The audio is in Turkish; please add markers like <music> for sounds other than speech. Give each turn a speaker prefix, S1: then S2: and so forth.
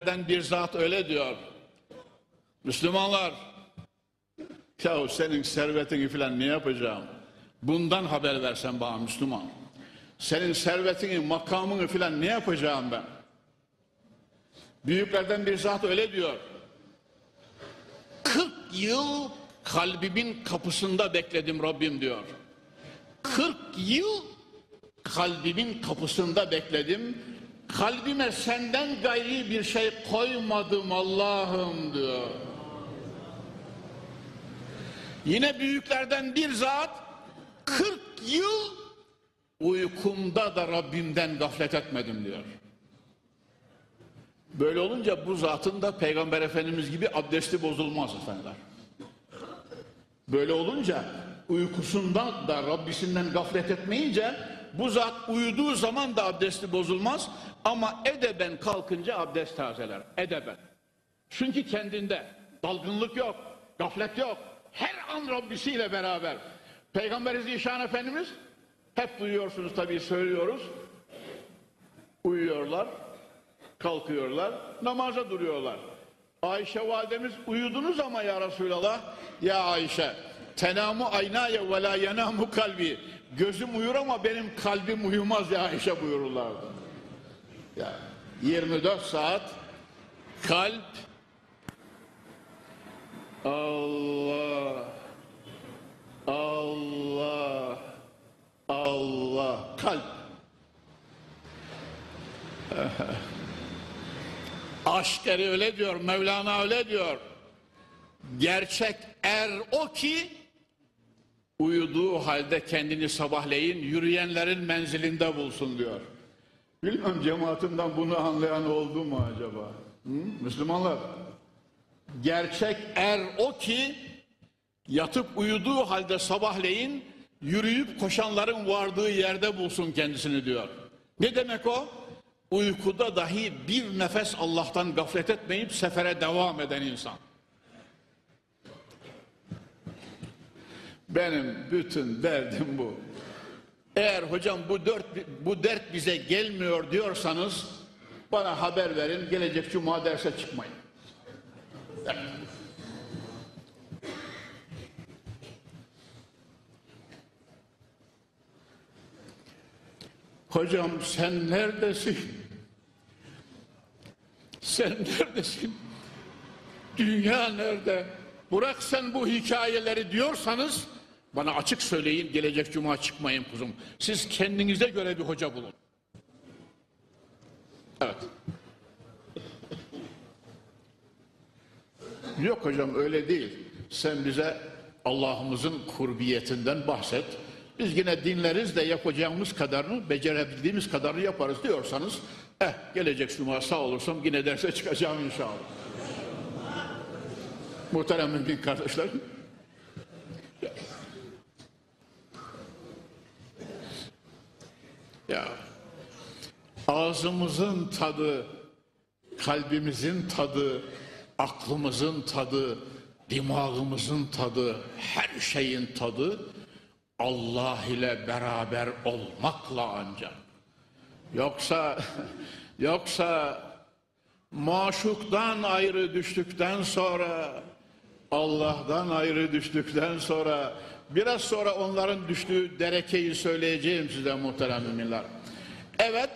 S1: büyüklerden bir zat öyle diyor. Müslümanlar, yahu senin servetini filan ne yapacağım? Bundan haber versen bana Müslüman. Senin servetini, makamını filan ne yapacağım ben? Büyüklerden bir zat öyle diyor. 40 yıl kalbimin kapısında bekledim Rabbim diyor. 40 yıl kalbimin kapısında bekledim. Kalbime senden gayri bir şey koymadım Allah'ım diyor. Yine büyüklerden bir zat 40 yıl uykumda da Rabbimden gaflet etmedim diyor. Böyle olunca bu zatın da Peygamber Efendimiz gibi abdesti bozulmaz efendiler. Böyle olunca uykusundan da Rabbisinden gaflet etmeyince bu zat uyuduğu zaman da abdesti bozulmaz ama edeben kalkınca abdest tazeler. Edeben. Çünkü kendinde dalgınlık yok, gaflet yok. Her an Rabbisiyle beraber. Peygamber Zişan Efendimiz hep duyuyorsunuz tabii söylüyoruz. Uyuyorlar, kalkıyorlar, namaza duruyorlar. Ayşe validemiz uyudunuz ama ya Resulallah. Ya Ayşe, tenamu aynaya ve la yenamu kalbi. Gözüm uyur ama benim kalbim uyumaz ya Ayşe buyururlardı. Ya 24 saat kalp Allah Allah Allah kalp <laughs> Aşkeri öyle diyor, Mevlana öyle diyor. Gerçek er o ki uyuduğu halde kendini sabahleyin yürüyenlerin menzilinde bulsun diyor. Bilmem cemaatimden bunu anlayan oldu mu acaba? Hı? Müslümanlar. Gerçek er o ki yatıp uyuduğu halde sabahleyin yürüyüp koşanların vardığı yerde bulsun kendisini diyor. Ne demek o? Uykuda dahi bir nefes Allah'tan gaflet etmeyip sefere devam eden insan. Benim bütün derdim bu. Eğer hocam bu dört bu dert bize gelmiyor diyorsanız bana haber verin. Gelecek cuma derse çıkmayın. Hocam sen neredesin? Sen neredesin? Dünya nerede? Bırak sen bu hikayeleri diyorsanız bana açık söyleyin gelecek cuma çıkmayın kuzum. Siz kendinize göre bir hoca bulun. Evet. Yok hocam öyle değil. Sen bize Allah'ımızın kurbiyetinden bahset. Biz yine dinleriz de yapacağımız kadarını, becerebildiğimiz kadarını yaparız diyorsanız, eh gelecek cuma sağ olursam yine derse çıkacağım inşallah. Muhterem mümin kardeşlerim. Ya ağzımızın tadı, kalbimizin tadı, aklımızın tadı, dimağımızın tadı, her şeyin tadı Allah ile beraber olmakla ancak. Yoksa yoksa maşuktan ayrı düştükten sonra Allah'tan ayrı düştükten sonra biraz sonra onların düştüğü derekeyi söyleyeceğim size muhterem müminler. Evet